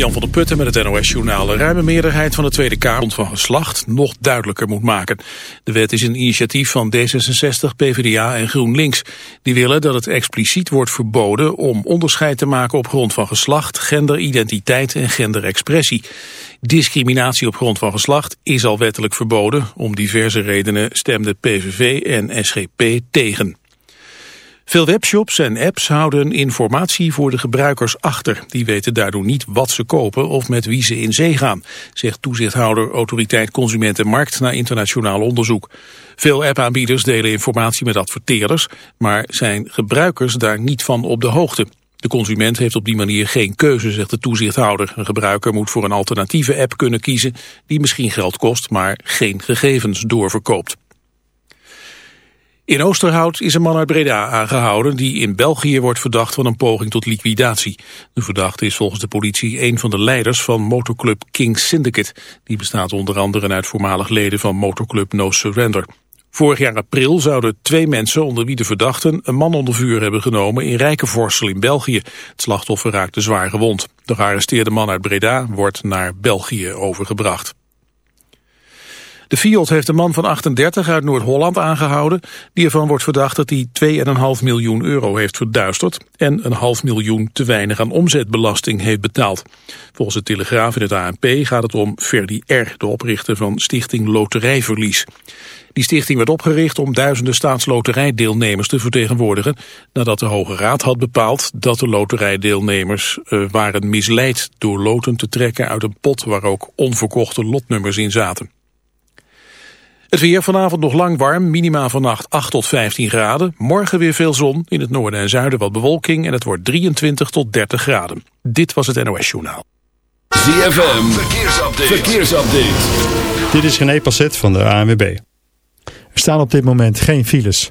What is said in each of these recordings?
Jan van der Putten met het NOS-journaal. De ruime meerderheid van de Tweede Kamer van geslacht nog duidelijker moet maken. De wet is een initiatief van D66, PvdA en GroenLinks. Die willen dat het expliciet wordt verboden om onderscheid te maken op grond van geslacht, genderidentiteit en genderexpressie. Discriminatie op grond van geslacht is al wettelijk verboden. Om diverse redenen stemden PVV en SGP tegen. Veel webshops en apps houden informatie voor de gebruikers achter. Die weten daardoor niet wat ze kopen of met wie ze in zee gaan, zegt toezichthouder Autoriteit Consumentenmarkt na internationaal onderzoek. Veel appaanbieders delen informatie met adverteerders, maar zijn gebruikers daar niet van op de hoogte. De consument heeft op die manier geen keuze, zegt de toezichthouder. Een gebruiker moet voor een alternatieve app kunnen kiezen die misschien geld kost, maar geen gegevens doorverkoopt. In Oosterhout is een man uit Breda aangehouden die in België wordt verdacht van een poging tot liquidatie. De verdachte is volgens de politie een van de leiders van motorclub King Syndicate. Die bestaat onder andere uit voormalig leden van motorclub No Surrender. Vorig jaar april zouden twee mensen onder wie de verdachten een man onder vuur hebben genomen in Rijkenvorsel in België. Het slachtoffer raakte zwaar gewond. De gearresteerde man uit Breda wordt naar België overgebracht. De Fiat heeft een man van 38 uit Noord-Holland aangehouden... die ervan wordt verdacht dat hij 2,5 miljoen euro heeft verduisterd... en een half miljoen te weinig aan omzetbelasting heeft betaald. Volgens de Telegraaf in het ANP gaat het om Ferdi R., de oprichter van Stichting Loterijverlies. Die stichting werd opgericht om duizenden staatsloterijdeelnemers te vertegenwoordigen... nadat de Hoge Raad had bepaald dat de loterijdeelnemers uh, waren misleid... door loten te trekken uit een pot waar ook onverkochte lotnummers in zaten. Het weer vanavond nog lang warm, minima vannacht 8 tot 15 graden. Morgen weer veel zon, in het noorden en zuiden wat bewolking... en het wordt 23 tot 30 graden. Dit was het NOS Journaal. ZFM, verkeersupdate. verkeersupdate. Dit is René Passet van de ANWB. Er staan op dit moment geen files.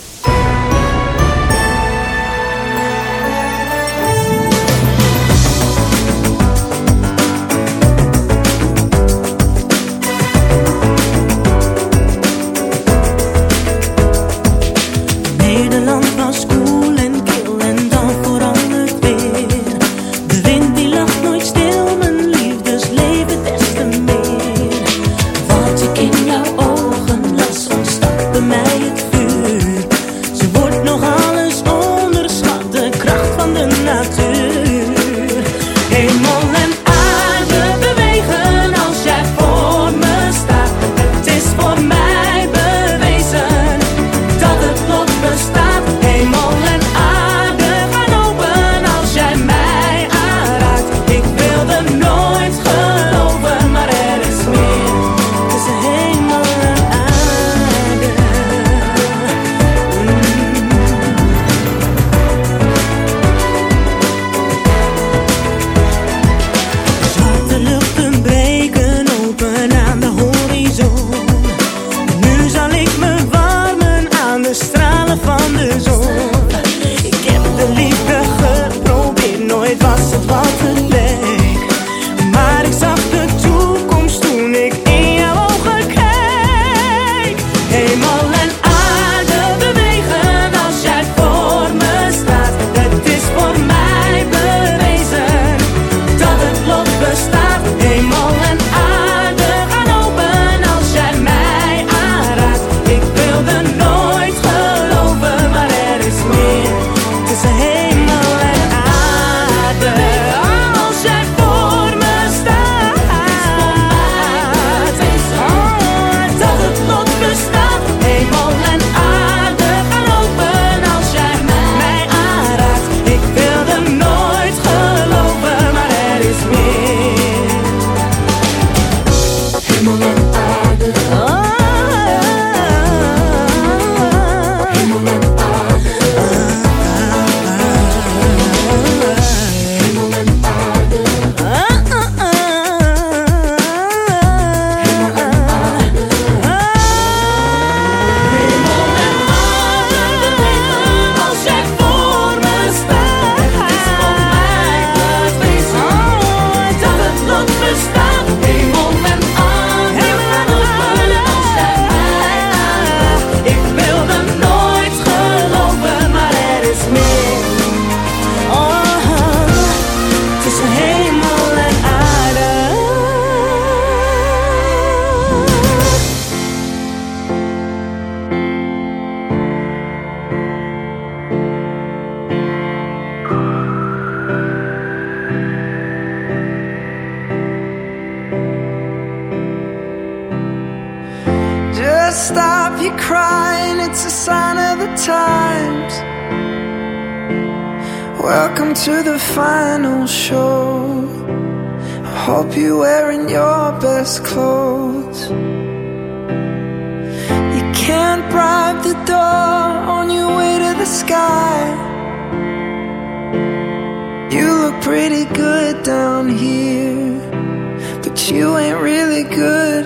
Ain't really good.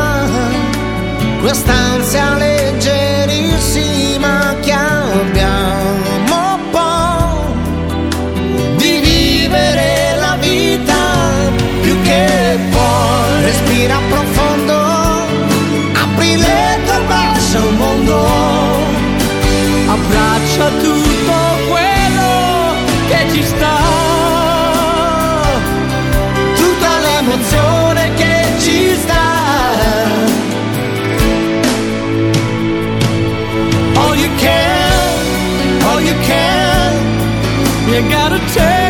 quest'ansia leggerissima cambiamo un po' di vivere la vita più che poi respira profondo apri le tue braccia mondo You gotta take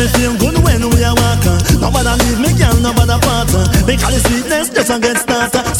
me feel good when we are walking. Nobody leave me, girl, nobody part. Because the sweetness just a get started.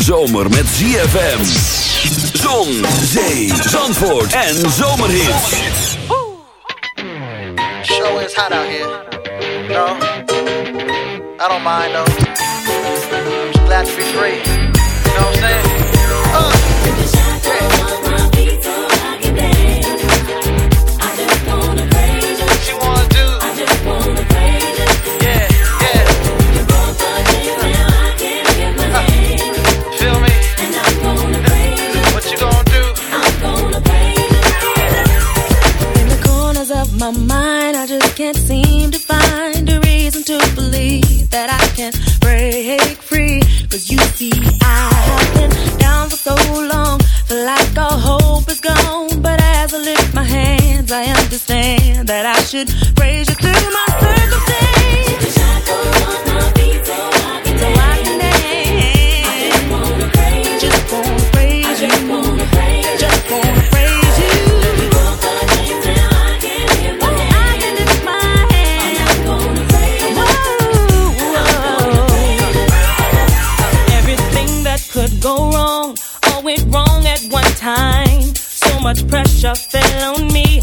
zomer met ZFM. Zon, zee, zandvoort en zomerhits. Show is hot out here. No, I don't mind though. I'm just glad to be free. Should praise you through my circumstance. Just wanna praise you. Just wanna praise you. Everything that could go wrong, all went wrong at one time. So much pressure fell on me.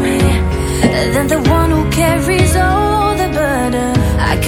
me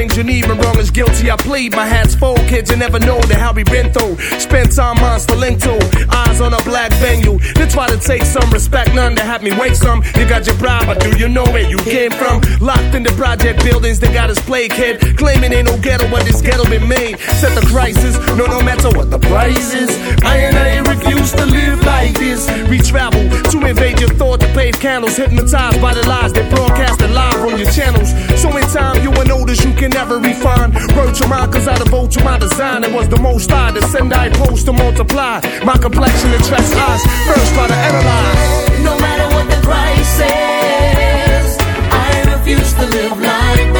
things you need. When wrong is guilty, I plead. My hat's full, kids, you never know the how we been through. Spend time on link to eyes on a black venue. They try to take some respect, none to have me wait some. You got your bribe, but do you know where you came from? Locked in the project buildings, they got us play kid. Claiming ain't no ghetto, but this ghetto been made. Set the crisis, no, no matter what the price is. I and I refuse to live like this. We travel to invade your thought to pave candles, hypnotized by the lies they broadcasted live on your channels. So in time, you will notice you can never refine. Word to mine, cause I devote to my design. It was the most I to send, I post to multiply. My complexion attracts eyes. First, try to analyze. No matter what the price is, I refuse to live like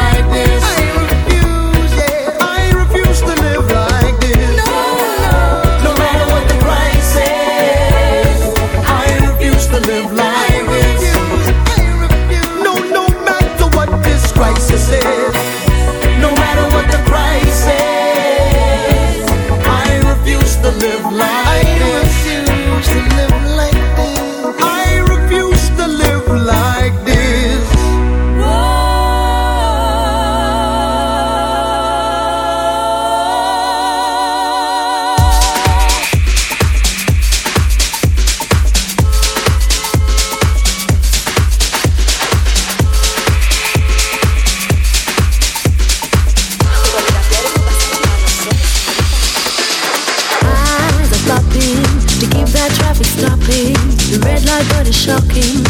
but it's shocking.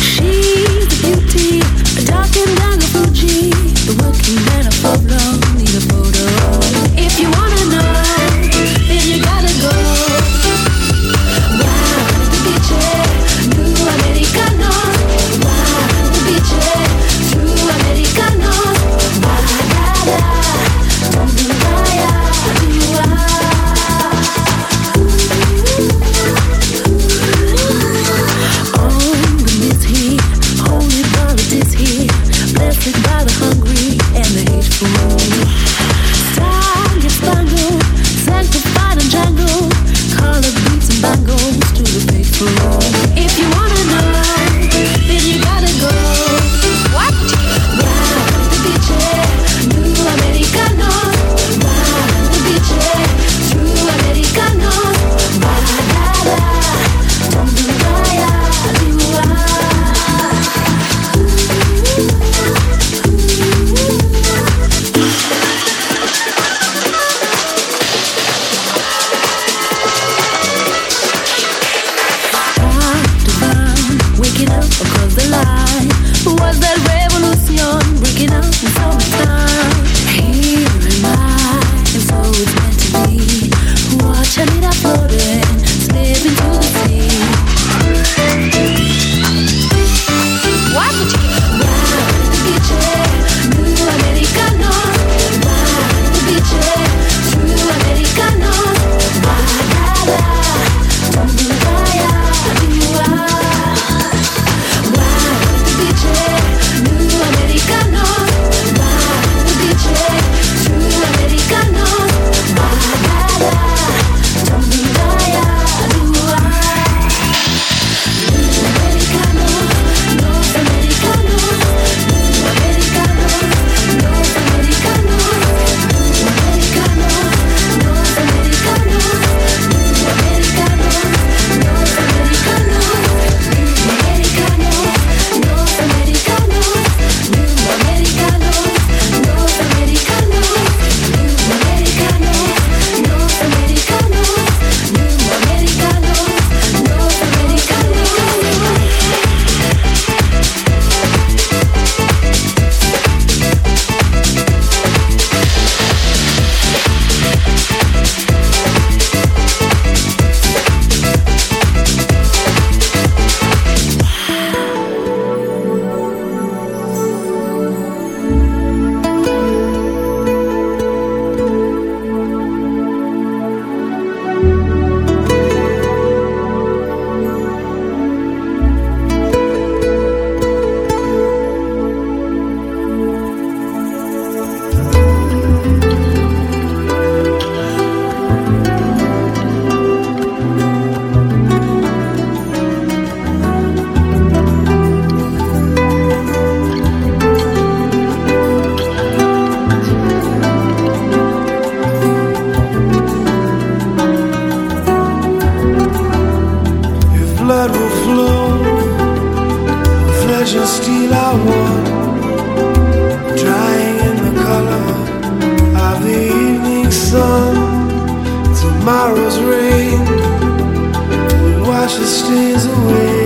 She's a beauty, a dark and the Fuji. The working man of problem need a photo. If you wanna She stays away.